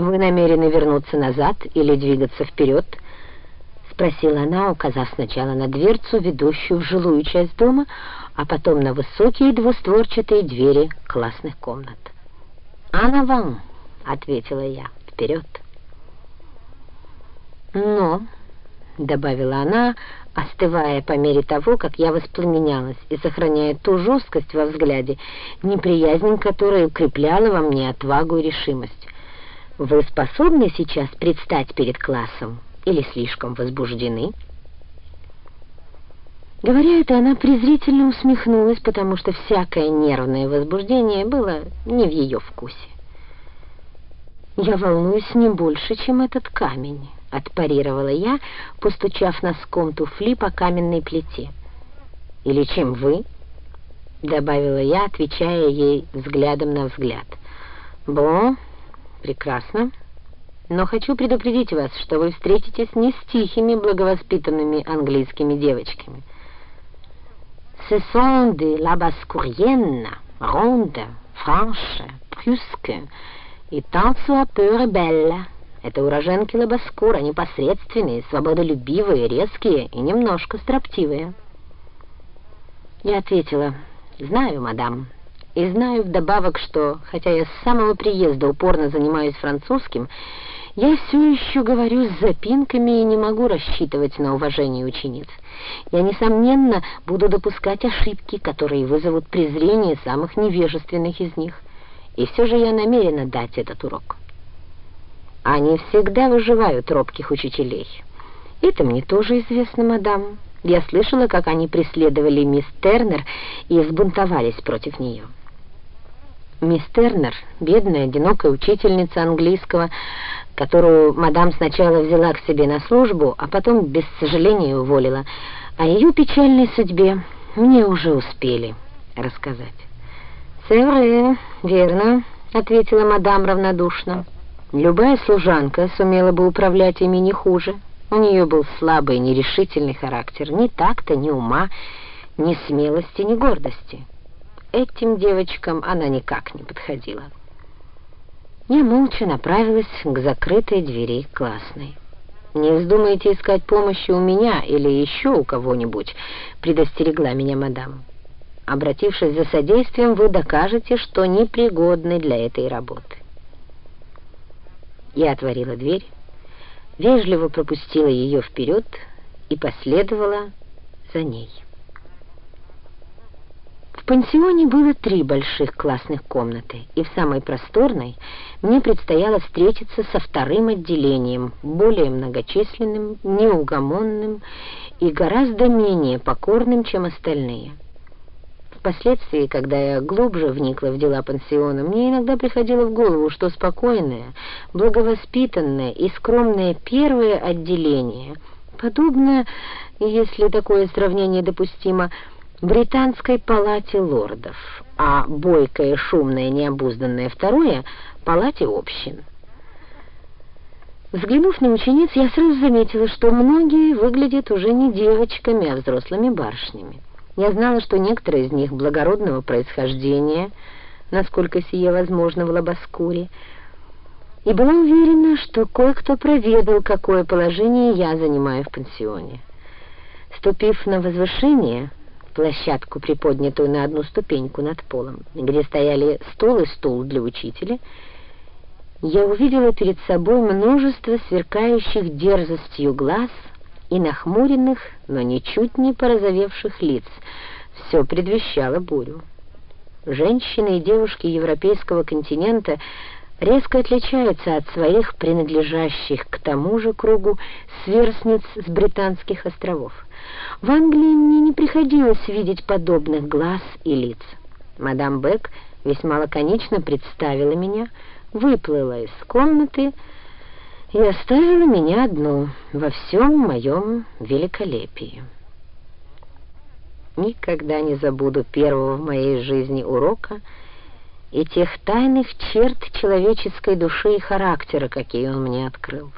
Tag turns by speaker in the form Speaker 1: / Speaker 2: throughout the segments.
Speaker 1: «Вы намерены вернуться назад или двигаться вперед?» — спросила она, указав сначала на дверцу, ведущую в жилую часть дома, а потом на высокие двустворчатые двери классных комнат. «Ана вам», — ответила я, — «вперед». «Но», — добавила она, остывая по мере того, как я воспламенялась и сохраняя ту жесткость во взгляде, неприязнь которая укрепляла во мне отвагу и решимость. «Вы способны сейчас предстать перед классом или слишком возбуждены?» Говоря это, она презрительно усмехнулась, потому что всякое нервное возбуждение было не в ее вкусе. «Я волнуюсь не больше, чем этот камень». — отпарировала я, постучав носком туфли по каменной плите. «Или чем вы?» — добавила я, отвечая ей взглядом на взгляд. «Бо, прекрасно. Но хочу предупредить вас, что вы встретитесь не с тихими, благовоспитанными английскими девочками. Ce sont de la bascourienne, ronde, franche, brusque, et tant soit peu rebelle». Это уроженки Лабаскура, непосредственные, свободолюбивые, резкие и немножко строптивые. Я ответила, знаю, мадам, и знаю вдобавок, что, хотя я с самого приезда упорно занимаюсь французским, я все еще говорю с запинками и не могу рассчитывать на уважение учениц. Я, несомненно, буду допускать ошибки, которые вызовут презрение самых невежественных из них. И все же я намерена дать этот урок. Они всегда выживают робких учителей. Это мне тоже известно, мадам. Я слышала, как они преследовали мисс Тернер и взбунтовались против нее. Мисс Тернер, бедная, одинокая учительница английского, которую мадам сначала взяла к себе на службу, а потом без сожаления уволила, о ее печальной судьбе мне уже успели рассказать. «Севре, верно», — ответила мадам равнодушно. Любая служанка сумела бы управлять ими не хуже. У нее был слабый, нерешительный характер, ни такта, ни ума, ни смелости, ни гордости. Этим девочкам она никак не подходила. Я молча направилась к закрытой двери классной. «Не вздумайте искать помощи у меня или еще у кого-нибудь», — предостерегла меня мадам. «Обратившись за содействием, вы докажете, что непригодны для этой работы». Я отворила дверь, вежливо пропустила ее вперед и последовала за ней. В пансионе было три больших классных комнаты, и в самой просторной мне предстояло встретиться со вторым отделением, более многочисленным, неугомонным и гораздо менее покорным, чем остальные. Впоследствии, когда я глубже вникла в дела пансиона, мне иногда приходило в голову, что спокойное, благовоспитанное и скромное первое отделение, подобно, если такое сравнение допустимо, британской палате лордов, а бойкое, шумное, необузданное второе — палате общин. Взглянув на учениц, я сразу заметила, что многие выглядят уже не девочками, а взрослыми барышнями. Я знала, что некоторые из них благородного происхождения, насколько сие возможно в Лобоскуре, и была уверена, что кое-кто проведал, какое положение я занимаю в пансионе. Ступив на возвышение, площадку, приподнятую на одну ступеньку над полом, где стояли стол и стул для учителя, я увидела перед собой множество сверкающих дерзостью глаз — и нахмуренных, но ничуть не порозовевших лиц. Все предвещало бурю. Женщины и девушки европейского континента резко отличаются от своих принадлежащих к тому же кругу сверстниц с британских островов. В Англии мне не приходилось видеть подобных глаз и лиц. Мадам Бек весьма лаконично представила меня, выплыла из комнаты, и оставила меня одну во всем моем великолепии. Никогда не забуду первого в моей жизни урока и тех тайных черт человеческой души и характера, какие он мне открыл.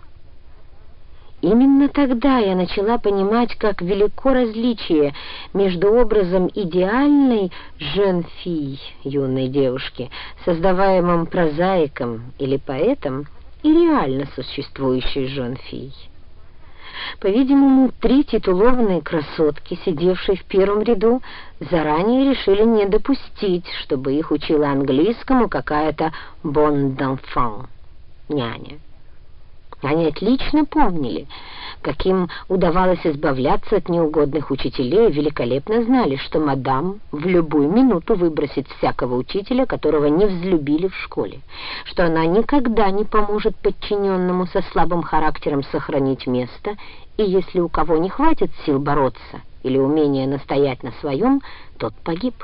Speaker 1: Именно тогда я начала понимать, как велико различие между образом идеальной женфи юной девушки, создаваемым прозаиком или поэтом, и реально существующей Жонфией. По-видимому, три титулованные красотки, сидевшие в первом ряду, заранее решили не допустить, чтобы их учила английскому какая-то «bon d'enfant» — няня. Они отлично помнили, каким удавалось избавляться от неугодных учителей, великолепно знали, что мадам в любую минуту выбросит всякого учителя, которого не взлюбили в школе, что она никогда не поможет подчиненному со слабым характером сохранить место, и если у кого не хватит сил бороться или умения настоять на своем, тот погиб.